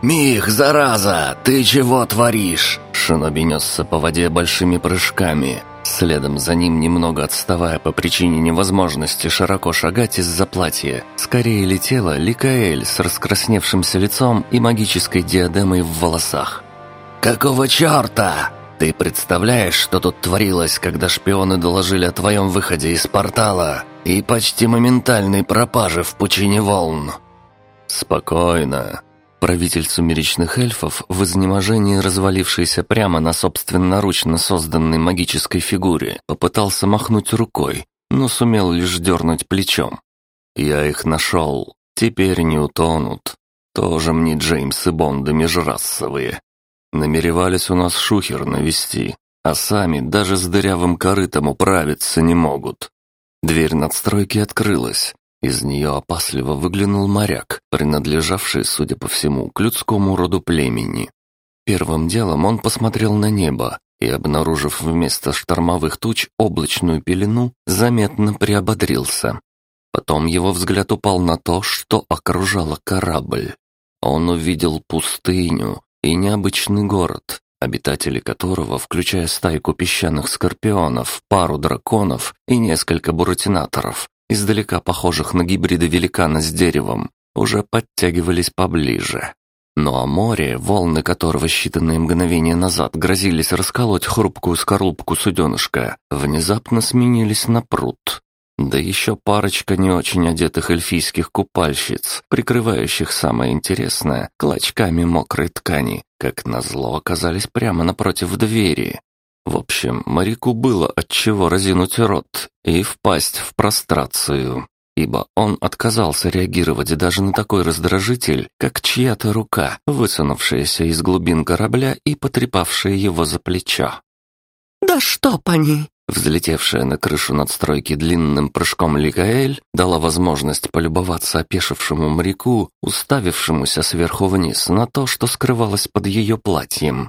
«Мих, зараза, ты чего творишь?» Шиноби несся по воде большими прыжками. Следом за ним, немного отставая по причине невозможности широко шагать из-за платья, скорее летела Ликаэль с раскрасневшимся лицом и магической диадемой в волосах. «Какого черта? Ты представляешь, что тут творилось, когда шпионы доложили о твоем выходе из портала и почти моментальной пропаже в пучине волн?» «Спокойно», Правитель сумеречных эльфов, в изнеможении развалившийся прямо на собственноручно созданной магической фигуре, попытался махнуть рукой, но сумел лишь дернуть плечом. «Я их нашел. Теперь не утонут. Тоже мне Джеймс и Бонды межрасовые. Намеревались у нас шухер навести, а сами даже с дырявым корытом управиться не могут». Дверь надстройки открылась, из нее опасливо выглянул моряк, принадлежавший, судя по всему, к людскому роду племени. Первым делом он посмотрел на небо и, обнаружив вместо штормовых туч облачную пелену, заметно приободрился. Потом его взгляд упал на то, что окружало корабль. Он увидел пустыню и необычный город, обитатели которого, включая стайку песчаных скорпионов, пару драконов и несколько буратинаторов, издалека похожих на гибриды великана с деревом, уже подтягивались поближе. Ну а море, волны которого считанные мгновения назад грозились расколоть хрупкую скорлупку суденышка, внезапно сменились на пруд. Да еще парочка не очень одетых эльфийских купальщиц, прикрывающих самое интересное клочками мокрой ткани, как назло оказались прямо напротив двери. В общем, моряку было от чего разинуть рот и впасть в прострацию, ибо он отказался реагировать даже на такой раздражитель, как чья-то рука, высунувшаяся из глубин корабля и потрепавшая его за плечо. «Да чтоб они!» Взлетевшая на крышу надстройки длинным прыжком Ликаэль дала возможность полюбоваться опешившему моряку, уставившемуся сверху вниз на то, что скрывалось под ее платьем.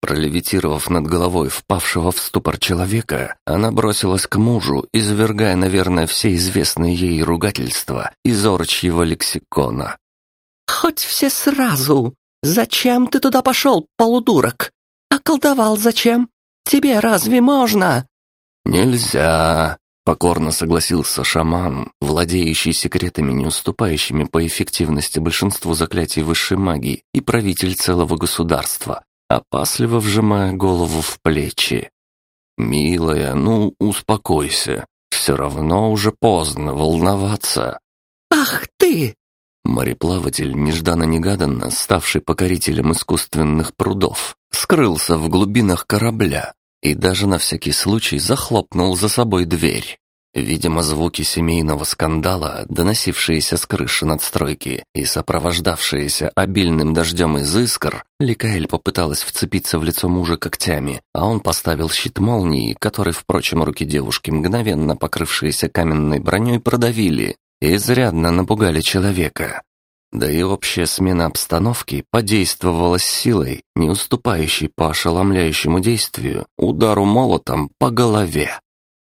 Пролевитировав над головой впавшего в ступор человека, она бросилась к мужу, извергая, наверное, все известные ей ругательства из орчьего лексикона. «Хоть все сразу! Зачем ты туда пошел, полудурок? А колдовал зачем? Тебе разве можно?» «Нельзя!» — покорно согласился шаман, владеющий секретами, не уступающими по эффективности большинству заклятий высшей магии и правитель целого государства, опасливо вжимая голову в плечи. «Милая, ну, успокойся. Все равно уже поздно волноваться». «Ах ты!» Мореплаватель, нежданно-негаданно ставший покорителем искусственных прудов, скрылся в глубинах корабля и даже на всякий случай захлопнул за собой дверь. Видимо, звуки семейного скандала, доносившиеся с крыши надстройки и сопровождавшиеся обильным дождем из искр, Ликаэль попыталась вцепиться в лицо мужа когтями, а он поставил щит молнии, который, впрочем, руки девушки, мгновенно покрывшиеся каменной броней, продавили и изрядно напугали человека. Да и общая смена обстановки подействовала с силой, не уступающей по ошеломляющему действию удару молотом по голове.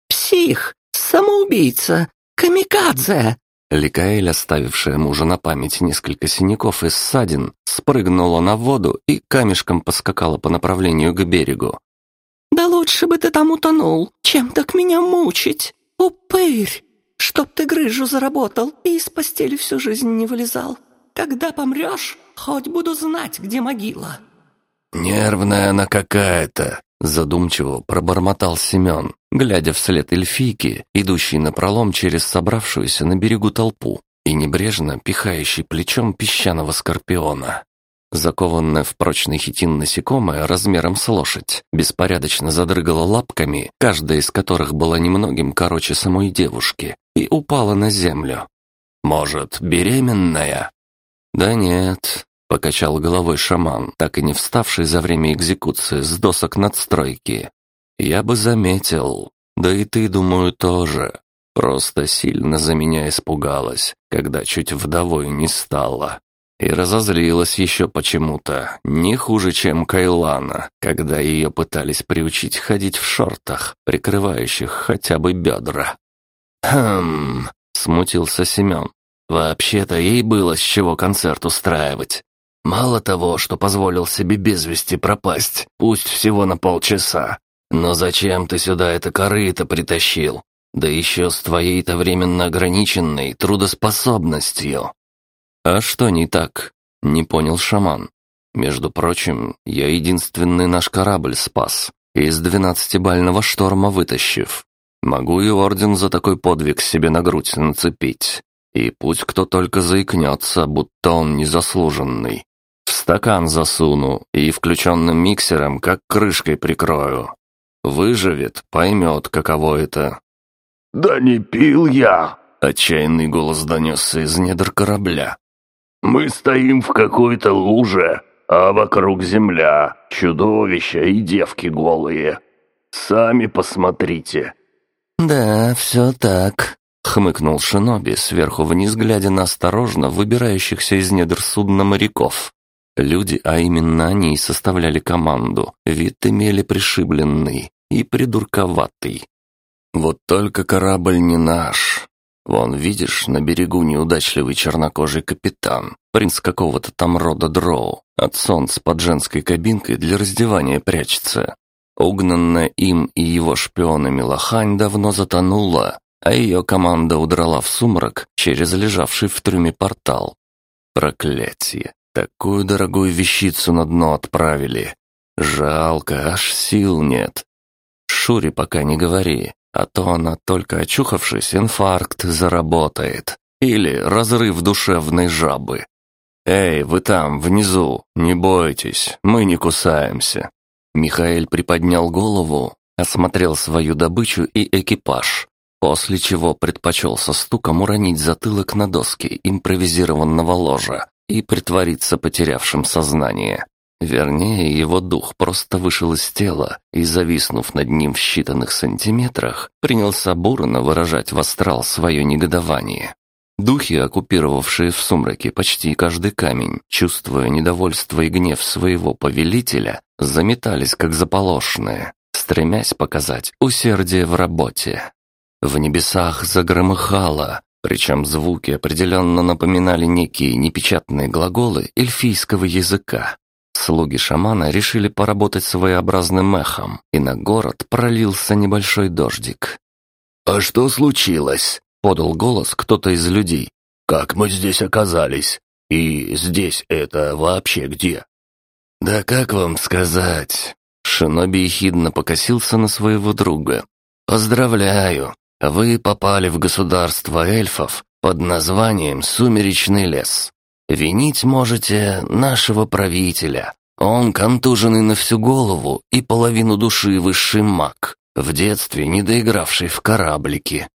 «Псих!» «Самоубийца! Камикадзе!» Ликаэль, оставившая мужа на память несколько синяков и ссадин, спрыгнула на воду и камешком поскакала по направлению к берегу. «Да лучше бы ты там утонул, чем так меня мучить! Упырь! Чтоб ты грыжу заработал и из постели всю жизнь не вылезал! Когда помрешь, хоть буду знать, где могила!» «Нервная она какая-то!» Задумчиво пробормотал Семен, глядя вслед эльфийки, идущей напролом через собравшуюся на берегу толпу и небрежно пихающей плечом песчаного скорпиона. Закованная в прочный хитин насекомое размером с лошадь беспорядочно задрыгала лапками, каждая из которых была немногим короче самой девушки, и упала на землю. «Может, беременная?» «Да нет, Покачал головой шаман, так и не вставший за время экзекуции с досок надстройки. Я бы заметил, да и ты, думаю, тоже. Просто сильно за меня испугалась, когда чуть вдовой не стала. И разозлилась еще почему-то, не хуже, чем Кайлана, когда ее пытались приучить ходить в шортах, прикрывающих хотя бы бедра. «Хм...» — смутился Семен. «Вообще-то ей было с чего концерт устраивать. Мало того, что позволил себе без вести пропасть, пусть всего на полчаса. Но зачем ты сюда это корыто притащил? Да еще с твоей-то временно ограниченной трудоспособностью. А что не так? Не понял шаман. Между прочим, я единственный наш корабль спас, из двенадцатибального шторма вытащив. Могу и орден за такой подвиг себе на грудь нацепить. И пусть кто только заикнется, будто он незаслуженный. Стакан засуну и включенным миксером как крышкой прикрою. Выживет, поймет, каково это. «Да не пил я!» — отчаянный голос донесся из недр корабля. «Мы стоим в какой-то луже, а вокруг земля, чудовища и девки голые. Сами посмотрите». «Да, все так», — хмыкнул Шиноби, сверху вниз глядя на осторожно выбирающихся из недр судна моряков. Люди, а именно они, составляли команду, вид имели пришибленный и придурковатый. Вот только корабль не наш. Вон, видишь, на берегу неудачливый чернокожий капитан, принц какого-то там рода дроу, от солнца под женской кабинкой для раздевания прячется. Угнанная им и его шпионами лохань давно затонула, а ее команда удрала в сумрак через лежавший в трюме портал. Проклятие! Такую дорогую вещицу на дно отправили. Жалко, аж сил нет. Шуре пока не говори, а то она, только очухавшись, инфаркт заработает. Или разрыв душевной жабы. «Эй, вы там, внизу, не бойтесь, мы не кусаемся». Михаил приподнял голову, осмотрел свою добычу и экипаж, после чего предпочел со стуком уронить затылок на доски импровизированного ложа и притвориться потерявшим сознание. Вернее, его дух просто вышел из тела и, зависнув над ним в считанных сантиметрах, принялся бурно выражать в астрал свое негодование. Духи, оккупировавшие в сумраке почти каждый камень, чувствуя недовольство и гнев своего повелителя, заметались как заполошные, стремясь показать усердие в работе. В небесах загромыхало, причем звуки определенно напоминали некие непечатные глаголы эльфийского языка. Слуги шамана решили поработать своеобразным эхом, и на город пролился небольшой дождик. «А что случилось?» — подал голос кто-то из людей. «Как мы здесь оказались? И здесь это вообще где?» «Да как вам сказать?» Шиноби ехидно покосился на своего друга. «Поздравляю! Вы попали в государство эльфов под названием Сумеречный лес. Винить можете нашего правителя. Он контуженный на всю голову и половину души высший маг, в детстве не доигравший в кораблики.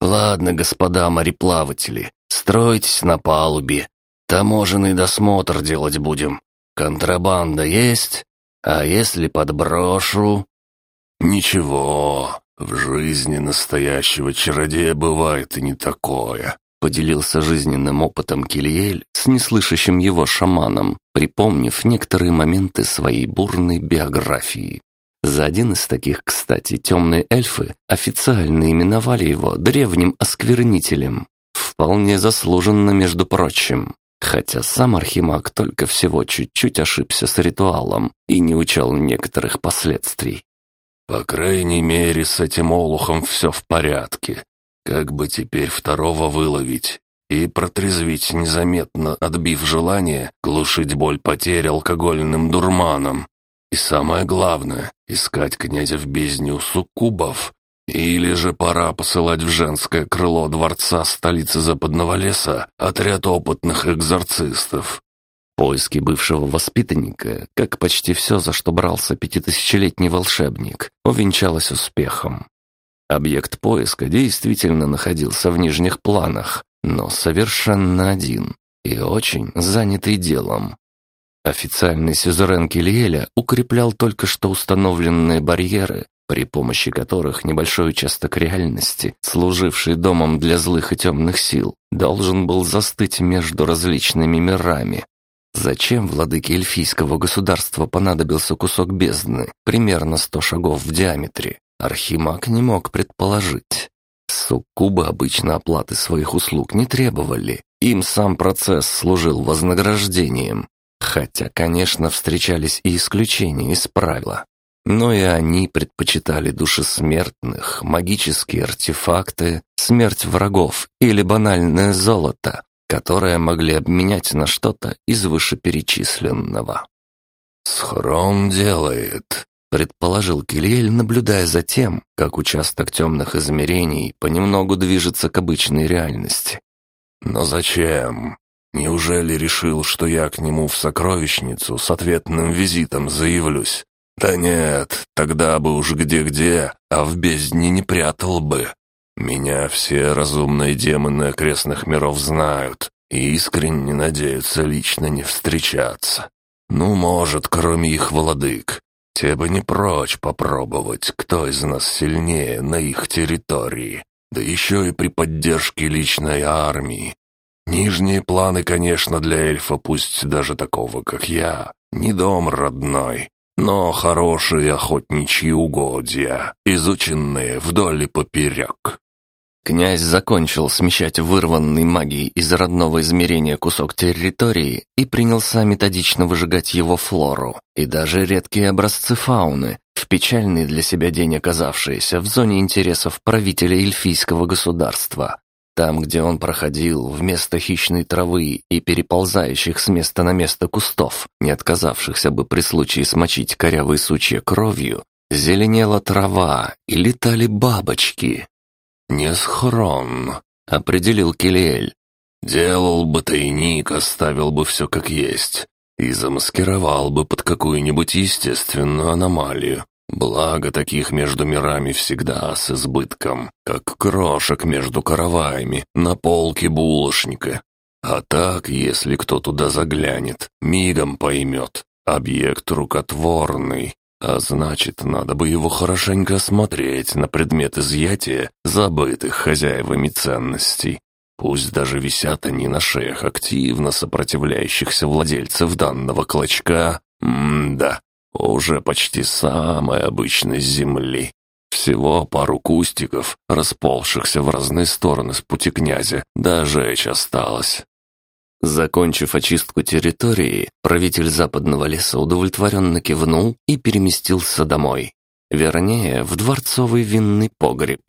Ладно, господа мореплаватели, стройтесь на палубе. Таможенный досмотр делать будем. Контрабанда есть? А если подброшу? Ничего, в жизни настоящего чародея бывает и не такое. Поделился жизненным опытом Кильель с неслышащим его шаманом, припомнив некоторые моменты своей бурной биографии. За один из таких, кстати, темные эльфы официально именовали его древним осквернителем. Вполне заслуженно, между прочим. Хотя сам Архимаг только всего чуть-чуть ошибся с ритуалом и не учел некоторых последствий. «По крайней мере, с этим олухом все в порядке. Как бы теперь второго выловить и протрезвить незаметно, отбив желание глушить боль потери алкогольным дурманом. И самое главное, искать князя в бездне у суккубов. Или же пора посылать в женское крыло дворца столицы Западного леса отряд опытных экзорцистов. Поиски бывшего воспитанника, как почти все, за что брался пятитысячелетний волшебник, увенчалось успехом. Объект поиска действительно находился в нижних планах, но совершенно один и очень занятый делом. Официальный сюзерен Кильеля укреплял только что установленные барьеры, при помощи которых небольшой участок реальности, служивший домом для злых и темных сил, должен был застыть между различными мирами. Зачем владыке эльфийского государства понадобился кусок бездны, примерно сто шагов в диаметре, Архимаг не мог предположить. Суккубы обычно оплаты своих услуг не требовали. Им сам процесс служил вознаграждением. Хотя, конечно, встречались и исключения из правила. Но и они предпочитали души смертных, магические артефакты, смерть врагов или банальное золото, которое могли обменять на что-то из вышеперечисленного. «Схрон делает», — предположил Кильель, наблюдая за тем, как участок темных измерений понемногу движется к обычной реальности. «Но зачем? Неужели решил, что я к нему в сокровищницу с ответным визитом заявлюсь? Да нет, тогда бы уж где-где, а в бездне не прятал бы. Меня все разумные демоны окрестных миров знают и искренне надеются лично не встречаться. Ну, может, кроме их владык. Те бы не прочь попробовать, кто из нас сильнее на их территории. Да еще и при поддержке личной армии. Нижние планы, конечно, для эльфа, пусть даже такого, как я, не дом родной, но хорошие охотничьи угодья, изученные вдоль и поперек. Князь закончил смещать вырванный магией из родного измерения кусок территории и принялся методично выжигать его флору и даже редкие образцы фауны, в печальный для себя день оказавшиеся в зоне интересов правителя эльфийского государства. Там, где он проходил, вместо хищной травы и переползающих с места на место кустов, не отказавшихся бы при случае смочить корявые сучья кровью, зеленела трава и летали бабочки, «Не схрон», — определил Килиэль. «Делал бы тайник, оставил бы все как есть и замаскировал бы под какую-нибудь естественную аномалию. Благо таких между мирами всегда с избытком, как крошек между караваями на полке булочника. А так, если кто туда заглянет, мигом поймет, объект рукотворный, а значит, надо бы его хорошенько осмотреть на предмет изъятия забытых хозяевами ценностей. Пусть даже висят они на шеях активно сопротивляющихся владельцев данного клочка. М-да, уже почти самой обычной земли. Всего пару кустиков, расползшихся в разные стороны с пути князя, даже осталось. Закончив очистку территории, правитель западного леса удовлетворенно кивнул и переместился домой. Вернее, в дворцовый винный погреб.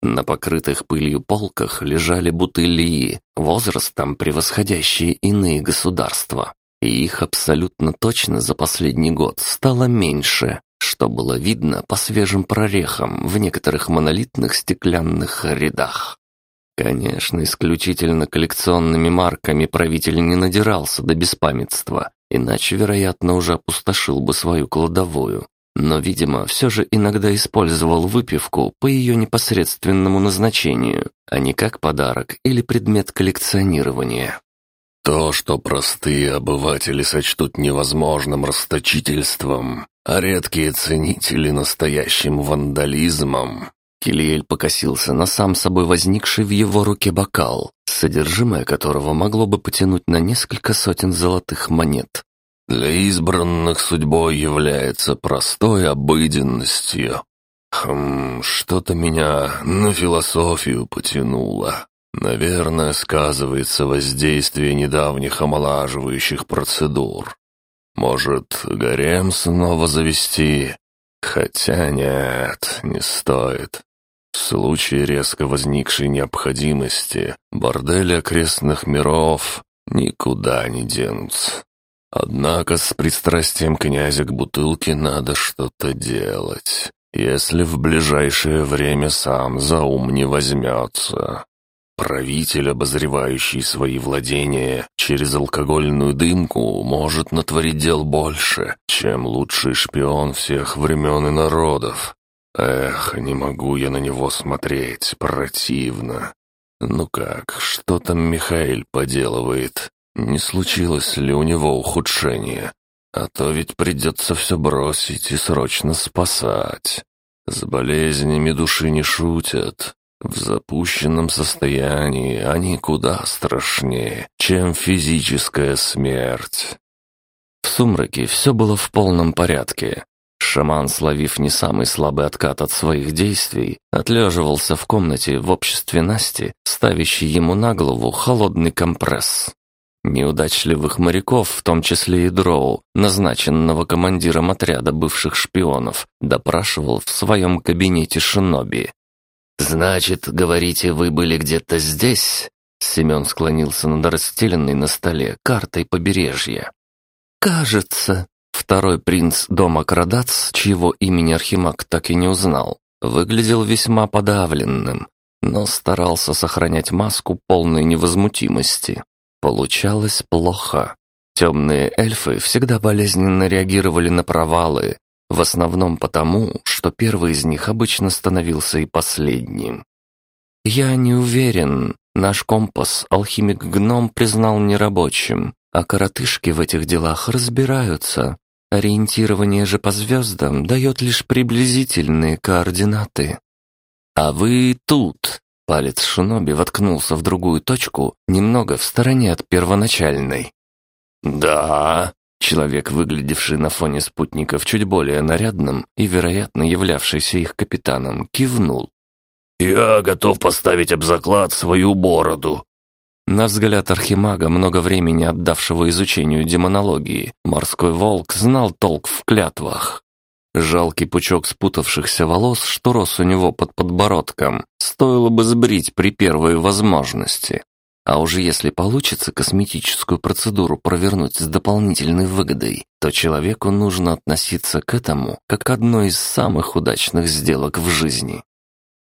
На покрытых пылью полках лежали бутыли, возрастом превосходящие иные государства. И их абсолютно точно за последний год стало меньше, что было видно по свежим прорехам в некоторых монолитных стеклянных рядах. Конечно, исключительно коллекционными марками правитель не надирался до беспамятства, иначе, вероятно, уже опустошил бы свою кладовую. Но, видимо, все же иногда использовал выпивку по ее непосредственному назначению, а не как подарок или предмет коллекционирования. То, что простые обыватели сочтут невозможным расточительством, а редкие ценители настоящим вандализмом, Килиэль покосился на сам собой возникший в его руке бокал, содержимое которого могло бы потянуть на несколько сотен золотых монет. «Для избранных судьбой является простой обыденностью. Хм, что-то меня на философию потянуло. Наверное, сказывается воздействие недавних омолаживающих процедур. Может, гарем снова завести?» Хотя нет, не стоит. В случае резко возникшей необходимости бордели окрестных миров никуда не денутся. Однако с пристрастием князя к бутылке надо что-то делать, если в ближайшее время сам за ум не возьмется. Правитель, обозревающий свои владения через алкогольную дымку, может натворить дел больше, чем лучший шпион всех времен и народов. Эх, не могу я на него смотреть, противно. Ну как, что там Михаил поделывает? Не случилось ли у него ухудшение? А то ведь придется все бросить и срочно спасать. С болезнями души не шутят. В запущенном состоянии они куда страшнее, чем физическая смерть. В сумраке все было в полном порядке. Шаман, словив не самый слабый откат от своих действий, отлеживался в комнате в обществе Насти, ставящей ему на голову холодный компресс. Неудачливых моряков, в том числе и Дроу, назначенного командиром отряда бывших шпионов, допрашивал в своем кабинете Шиноби. «Значит, говорите, вы были где-то здесь?» Семен склонился над расстеленной на столе картой побережья. «Кажется». Второй принц дома Крадац, чьего имени Архимаг так и не узнал, выглядел весьма подавленным, но старался сохранять маску полной невозмутимости. Получалось плохо. Темные эльфы всегда болезненно реагировали на провалы, в основном потому, что первый из них обычно становился и последним. «Я не уверен. Наш компас алхимик-гном признал нерабочим, а коротышки в этих делах разбираются. Ориентирование же по звездам дает лишь приблизительные координаты». «А вы тут», Палец Шиноби воткнулся в другую точку, немного в стороне от первоначальной. «Да», Человек, выглядевший на фоне спутников чуть более нарядным и, вероятно, являвшийся их капитаном, кивнул. «Я готов поставить об заклад свою бороду». На взгляд Архимага, много времени отдавшего изучению демонологии, морской волк знал толк в клятвах. Жалкий пучок спутавшихся волос, что рос у него под подбородком, стоило бы сбрить при первой возможности. А уже если получится косметическую процедуру провернуть с дополнительной выгодой, то человеку нужно относиться к этому как к одной из самых удачных сделок в жизни.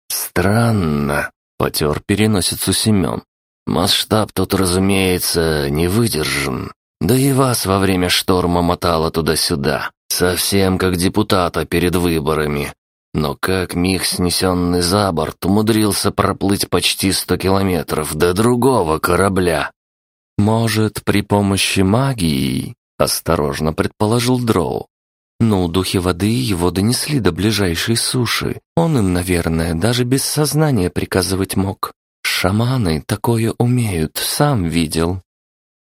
«Странно», — потер переносицу Семен. «Масштаб тут, разумеется, не выдержан. Да и вас во время шторма мотало туда-сюда. Совсем как депутата перед выборами. Но как миг, снесенный за борт, умудрился проплыть почти сто километров до другого корабля? Может, при помощи магии? Осторожно предположил Дроу. Но духи воды его донесли до ближайшей суши. Он им, наверное, даже без сознания приказывать мог. Шаманы такое умеют, сам видел.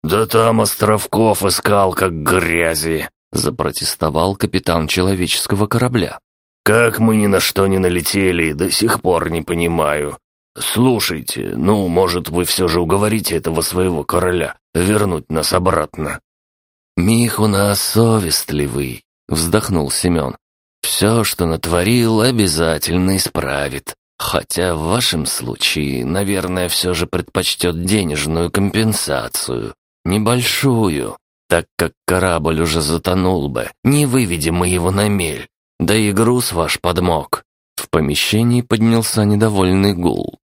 «Да там островков искал, как грязи!» Запротестовал капитан человеческого корабля. «Как мы ни на что не налетели, до сих пор не понимаю. Слушайте, ну, может, вы все же уговорите этого своего короля вернуть нас обратно?» «Мих у нас совестливый», — вздохнул Семен. «Все, что натворил, обязательно исправит. Хотя в вашем случае, наверное, все же предпочтет денежную компенсацию. Небольшую, так как корабль уже затонул бы, не выведем мы его на мель. Да и груз ваш подмок». В помещении поднялся недовольный гул.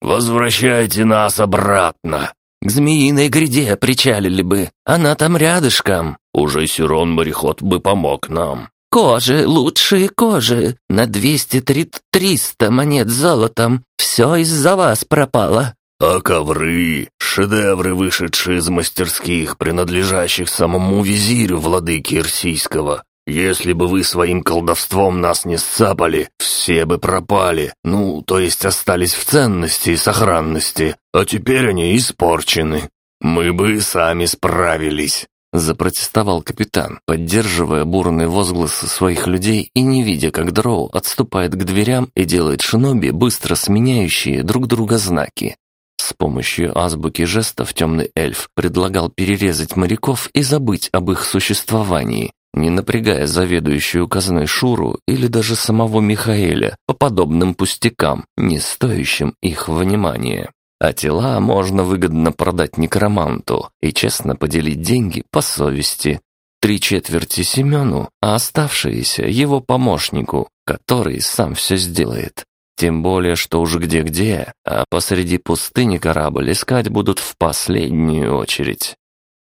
«Возвращайте нас обратно!» «К змеиной гряде причалили бы, она там рядышком». «Уже Сирон-мореход бы помог нам». «Кожи, лучшие кожи, на двести триста монет золотом, все из-за вас пропало». «А ковры, шедевры, вышедшие из мастерских, принадлежащих самому визирю владыки Ирсийского. Если бы вы своим колдовством нас не сцапали, все бы пропали, ну, то есть остались в ценности и сохранности, а теперь они испорчены. Мы бы сами справились». Запротестовал капитан, поддерживая бурные возгласы своих людей и не видя, как Дроу отступает к дверям и делает шиноби быстро сменяющие друг друга знаки. С помощью азбуки жестов темный эльф предлагал перерезать моряков и забыть об их существовании, не напрягая заведующую казной Шуру или даже самого Михаэля по подобным пустякам, не стоящим их внимания. А тела можно выгодно продать некроманту и честно поделить деньги по совести. Три четверти Семену, а оставшиеся его помощнику, который сам все сделает. Тем более, что уж где-где, а посреди пустыни корабль искать будут в последнюю очередь.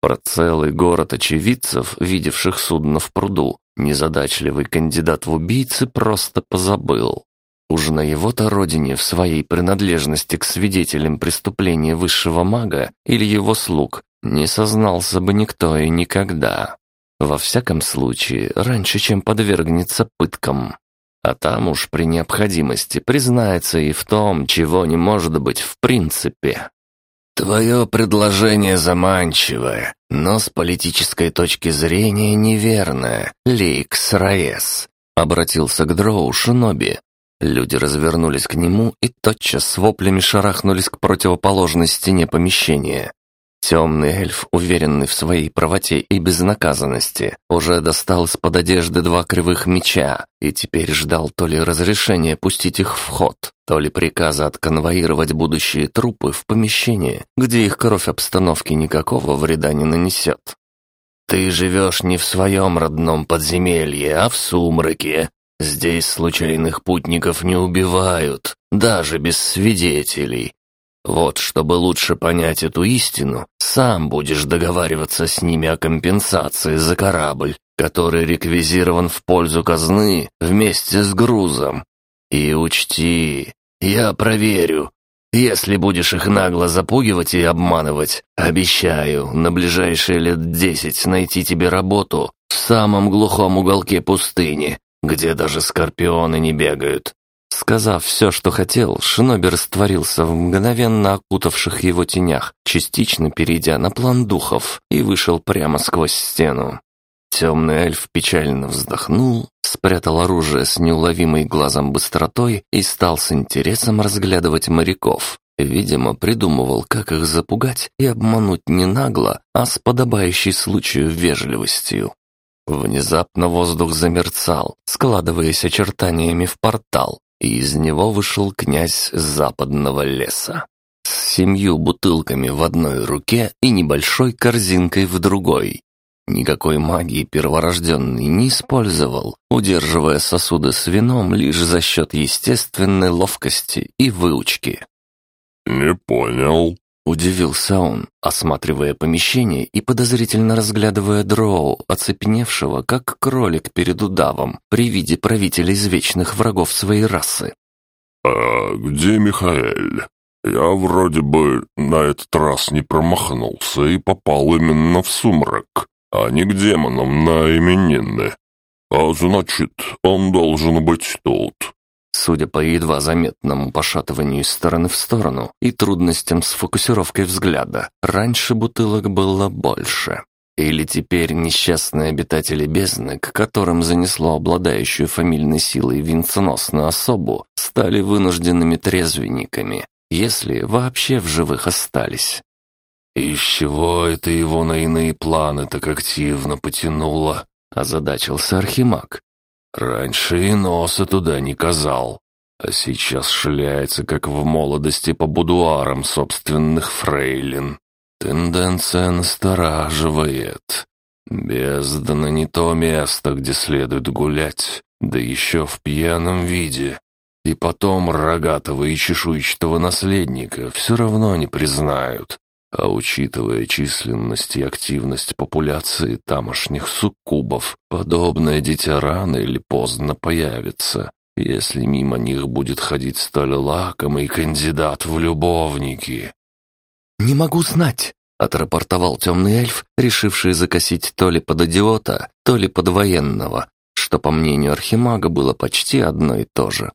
Про целый город очевидцев, видевших судно в пруду, незадачливый кандидат в убийцы просто позабыл. Уж на его-то родине в своей принадлежности к свидетелям преступления высшего мага или его слуг не сознался бы никто и никогда. Во всяком случае, раньше, чем подвергнется пыткам. А там уж при необходимости признается и в том, чего не может быть в принципе. Твое предложение заманчивое, но с политической точки зрения неверное, Лейкс Раес. Обратился к Дроу Шиноби. Люди развернулись к нему и тотчас с воплями шарахнулись к противоположной стене помещения. Темный эльф, уверенный в своей правоте и безнаказанности, уже достал из-под одежды два кривых меча и теперь ждал то ли разрешения пустить их в ход, то ли приказа отконвоировать будущие трупы в помещение, где их кровь обстановки никакого вреда не нанесет. «Ты живешь не в своем родном подземелье, а в сумраке. Здесь случайных путников не убивают, даже без свидетелей. Вот, чтобы лучше понять эту истину, сам будешь договариваться с ними о компенсации за корабль, который реквизирован в пользу казны вместе с грузом. И учти, я проверю. Если будешь их нагло запугивать и обманывать, обещаю, на ближайшие лет десять найти тебе работу в самом глухом уголке пустыни, где даже скорпионы не бегают. Сказав все, что хотел, Шиноби растворился в мгновенно окутавших его тенях, частично перейдя на план духов, и вышел прямо сквозь стену. Темный эльф печально вздохнул, спрятал оружие с неуловимой глазом быстротой и стал с интересом разглядывать моряков. Видимо, придумывал, как их запугать и обмануть не нагло, а с подобающей случаю вежливостью. Внезапно воздух замерцал, складываясь очертаниями в портал, и из него вышел князь западного леса. С семью бутылками в одной руке и небольшой корзинкой в другой. Никакой магии перворожденный не использовал, удерживая сосуды с вином лишь за счет естественной ловкости и выучки. «Не понял», Удивился он, осматривая помещение и подозрительно разглядывая дроу, оцепеневшего, как кролик перед удавом, при виде правителя извечных врагов своей расы. «А где Михаэль? Я вроде бы на этот раз не промахнулся и попал именно в сумрак, а не к демонам на именины. А значит, он должен быть тут. Судя по едва заметному пошатыванию из стороны в сторону и трудностям с фокусировкой взгляда, раньше бутылок было больше. Или теперь несчастные обитатели бездны, к которым занесло обладающую фамильной силой венценосную особу, стали вынужденными трезвенниками, если вообще в живых остались. «Из чего это его на иные планы так активно потянуло?» – озадачился Архимаг. Раньше и носа туда не казал, а сейчас шляется, как в молодости по будуарам собственных фрейлин. Тенденция настораживает. Бездна не то место, где следует гулять, да еще в пьяном виде. И потом рогатого и чешуйчатого наследника все равно не признают. А учитывая численность и активность популяции тамошних суккубов, подобное дитя рано или поздно появится, если мимо них будет ходить столь лакомый кандидат в любовники. «Не могу знать», — отрапортовал темный эльф, решивший закосить то ли под идиота, то ли под военного, что, по мнению архимага, было почти одно и то же.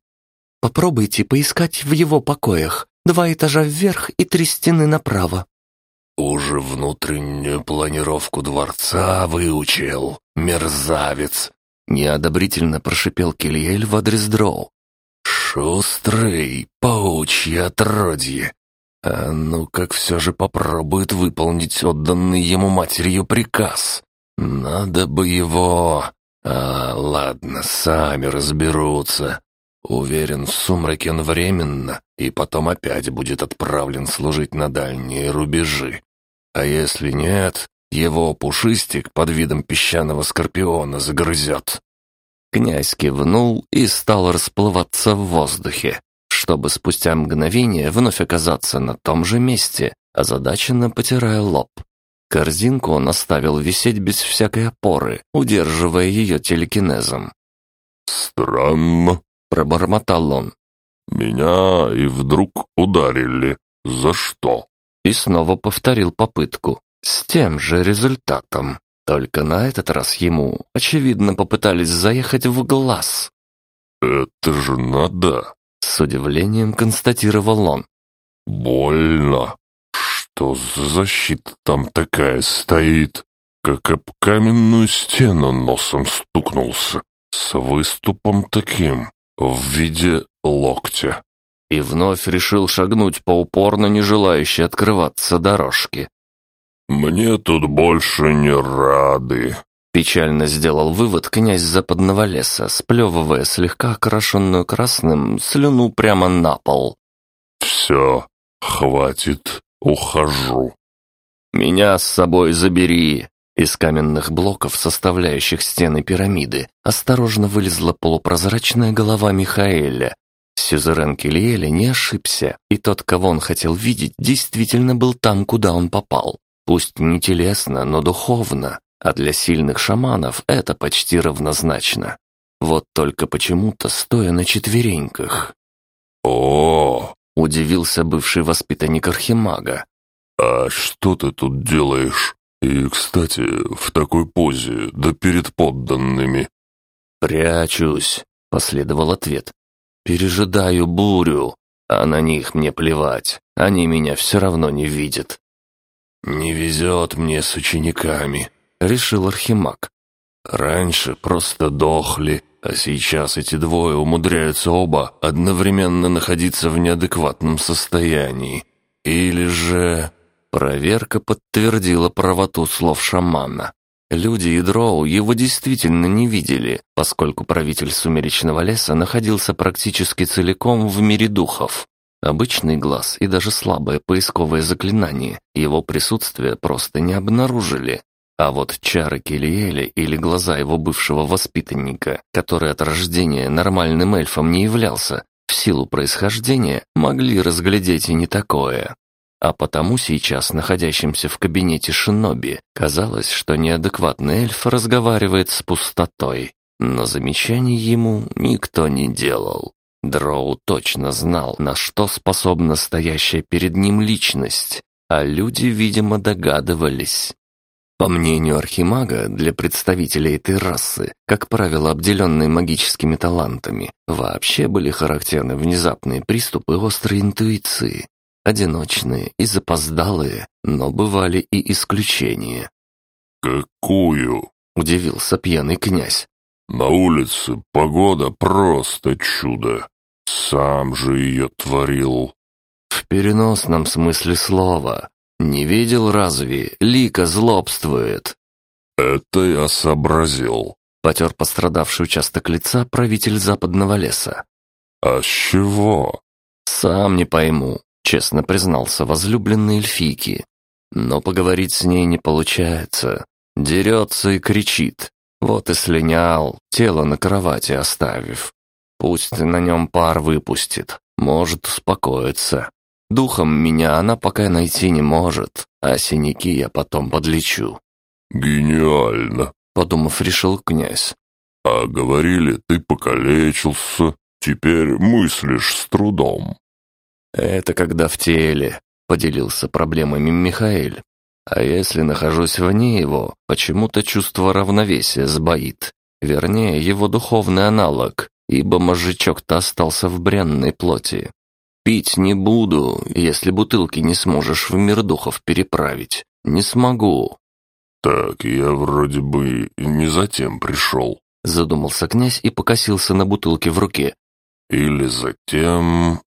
«Попробуйте поискать в его покоях. Два этажа вверх и три стены направо. «Уже внутреннюю планировку дворца выучил, мерзавец!» Неодобрительно прошипел Кильель в адрес Дроу. «Шустрый, паучье отродье! А ну как все же попробует выполнить отданный ему матерью приказ? Надо бы его... А, ладно, сами разберутся. Уверен, в сумраке он временно, и потом опять будет отправлен служить на дальние рубежи. А если нет, его пушистик под видом песчаного скорпиона загрызет. Князь кивнул и стал расплываться в воздухе, чтобы спустя мгновение вновь оказаться на том же месте, озадаченно потирая лоб. Корзинку он оставил висеть без всякой опоры, удерживая ее телекинезом. «Странно», Пробормотал он. «Меня и вдруг ударили. За что?» И снова повторил попытку. С тем же результатом. Только на этот раз ему, очевидно, попытались заехать в глаз. «Это же надо!» С удивлением констатировал он. «Больно. Что за защита там такая стоит? Как об каменную стену носом стукнулся. С выступом таким в виде локтя. И вновь решил шагнуть по упорно не желающей открываться дорожке. «Мне тут больше не рады», — печально сделал вывод князь западного леса, сплевывая слегка окрашенную красным слюну прямо на пол. «Все, хватит, ухожу». «Меня с собой забери!» Из каменных блоков, составляющих стены пирамиды, осторожно вылезла полупрозрачная голова Михаэля. Сюзерен Килиэля не ошибся, и тот, кого он хотел видеть, действительно был там, куда он попал. Пусть не телесно, но духовно, а для сильных шаманов это почти равнозначно. Вот только почему-то стоя на четвереньках. О, удивился бывший воспитанник Архимага. «А что ты тут делаешь? И, кстати, в такой позе, да перед подданными». «Прячусь», — последовал ответ. «Пережидаю бурю, а на них мне плевать, они меня все равно не видят». «Не везет мне с учениками», — решил Архимаг. «Раньше просто дохли, а сейчас эти двое умудряются оба одновременно находиться в неадекватном состоянии. Или же...» Проверка подтвердила правоту слов шамана. Люди и дроу его действительно не видели, поскольку правитель Сумеречного леса находился практически целиком в мире духов. Обычный глаз и даже слабое поисковое заклинание его присутствие просто не обнаружили. А вот чары Келиэля или глаза его бывшего воспитанника, который от рождения нормальным эльфом не являлся, в силу происхождения могли разглядеть и не такое. А потому сейчас, находящимся в кабинете Шиноби, казалось, что неадекватный эльф разговаривает с пустотой. Но замечаний ему никто не делал. Дроу точно знал, на что способна стоящая перед ним личность, а люди, видимо, догадывались. По мнению Архимага, для представителей этой расы, как правило, обделенные магическими талантами, вообще были характерны внезапные приступы острой интуиции, Одиночные и запоздалые, но бывали и исключения. «Какую?» — удивился пьяный князь. «На улице погода просто чудо. Сам же ее творил». «В переносном смысле слова. Не видел разве? Лика злобствует». «Это я сообразил», — потер пострадавший участок лица правитель западного леса. «А с чего?» «Сам не пойму честно признался возлюбленный эльфийки. Но поговорить с ней не получается. Дерется и кричит. Вот и слинял, тело на кровати оставив. Пусть на нем пар выпустит, может успокоиться. Духом меня она пока найти не может, а синяки я потом подлечу. «Гениально!» — подумав, решил князь. «А говорили, ты покалечился, теперь мыслишь с трудом». «Это когда в теле», — поделился проблемами Михаэль. «А если нахожусь вне его, почему-то чувство равновесия сбоит. Вернее, его духовный аналог, ибо мозжечок-то остался в бренной плоти. Пить не буду, если бутылки не сможешь в мир духов переправить. Не смогу». «Так, я вроде бы не затем пришел», — задумался князь и покосился на бутылке в руке. «Или затем,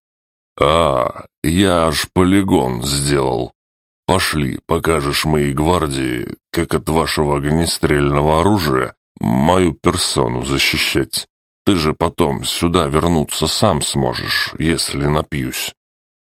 «А, я аж полигон сделал. Пошли, покажешь моей гвардии, как от вашего огнестрельного оружия мою персону защищать. Ты же потом сюда вернуться сам сможешь, если напьюсь».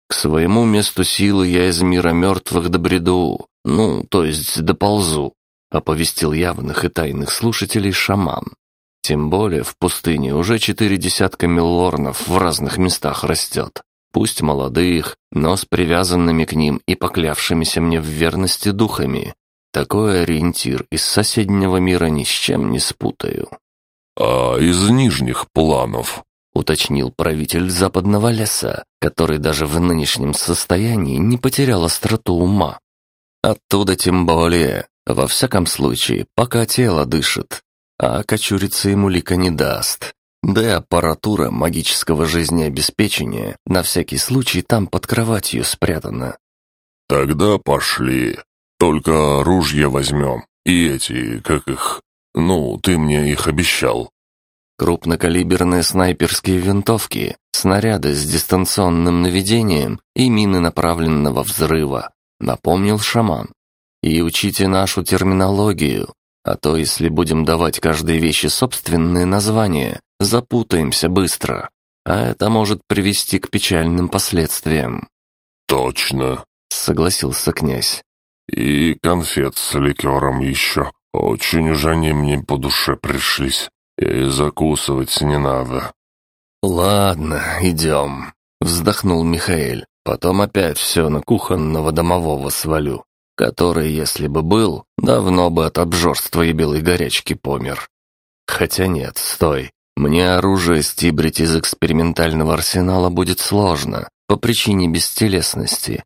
«К своему месту силы я из мира мертвых добреду, ну, то есть доползу», оповестил явных и тайных слушателей шаман. Тем более в пустыне уже четыре десятка миллорнов в разных местах растет пусть молодых, но с привязанными к ним и поклявшимися мне в верности духами. Такой ориентир из соседнего мира ни с чем не спутаю. «А из нижних планов?» — уточнил правитель западного леса, который даже в нынешнем состоянии не потерял остроту ума. Оттуда тем более, во всяком случае, пока тело дышит, а кочуриться ему лика не даст. Да и аппаратура магического жизнеобеспечения на всякий случай там под кроватью спрятана. «Тогда пошли. Только ружья возьмем. И эти, как их... Ну, ты мне их обещал». Крупнокалиберные снайперские винтовки, снаряды с дистанционным наведением и мины направленного взрыва, напомнил шаман. И учите нашу терминологию, а то если будем давать каждой вещи собственные названия, запутаемся быстро, а это может привести к печальным последствиям». «Точно», — согласился князь. «И конфет с ликером еще. Очень уж они мне по душе пришлись. И закусывать не надо». «Ладно, идем», — вздохнул Михаил. «Потом опять все на кухонного домового свалю, который, если бы был, давно бы от обжорства и белой горячки помер. Хотя нет, стой. Мне оружие стибрить из экспериментального арсенала будет сложно, по причине бестелесности.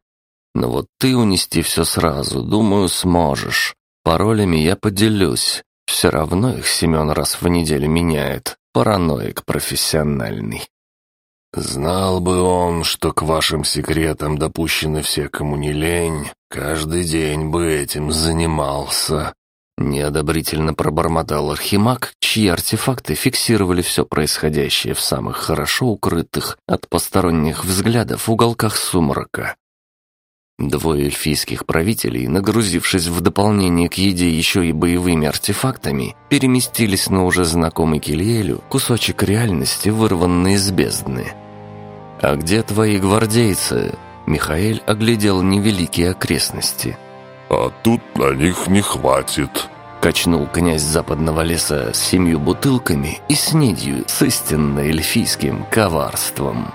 Но вот ты унести все сразу, думаю, сможешь. Паролями я поделюсь. Все равно их Семен раз в неделю меняет. Параноик профессиональный. Знал бы он, что к вашим секретам допущены все, кому не лень, каждый день бы этим занимался. Неодобрительно пробормотал Архимаг, чьи артефакты фиксировали все происходящее в самых хорошо укрытых от посторонних взглядов уголках сумрака. Двое эльфийских правителей, нагрузившись в дополнение к еде еще и боевыми артефактами, переместились на уже знакомый Кильелю кусочек реальности, вырванный из бездны. «А где твои гвардейцы?» Михаил оглядел невеликие окрестности – «А тут на них не хватит», — качнул князь западного леса с семью бутылками и снедью с истинно эльфийским коварством.